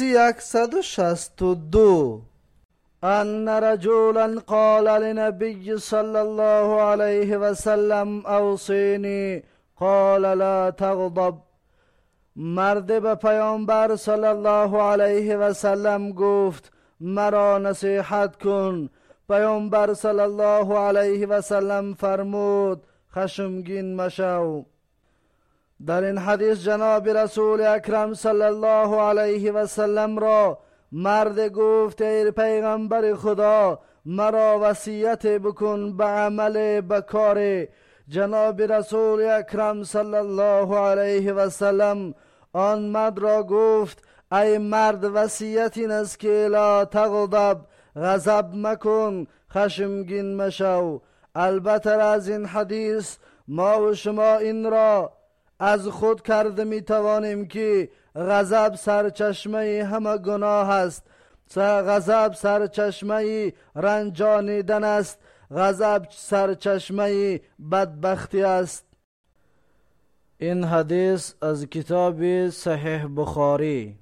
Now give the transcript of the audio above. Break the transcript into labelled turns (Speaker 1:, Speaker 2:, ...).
Speaker 1: يكسد شستدو أن رجولا قال لنبي صلى الله عليه وسلم أوصيني قال لا تغضب. مرد به پیامبر صلی الله علیه و سلم گفت مرا نصیحت کن. پیامبر صلی الله علیه و سلم فرمود خشمگین مشو. در این حدیث جناب رسول اکرم صلی الله علیه و سلم را مرد گفت ای پیغمبر خدا مرا وصیت بکن به عمل بکار جناب رسول اکرم صلی الله علیه و سلم. آن مرد را گفت ای مرد وصیت این است که لا تغضب غضب مکن خشمگین مشو. البته از این حدیث ما و شما این را از خود کرده می توانیم که غضب سرچشمه همه گناه است. غضب سرچشمه رنجانیدن است. غضب سرچشمه بدبختی است. این حدیث از کتاب صحیح بخاری.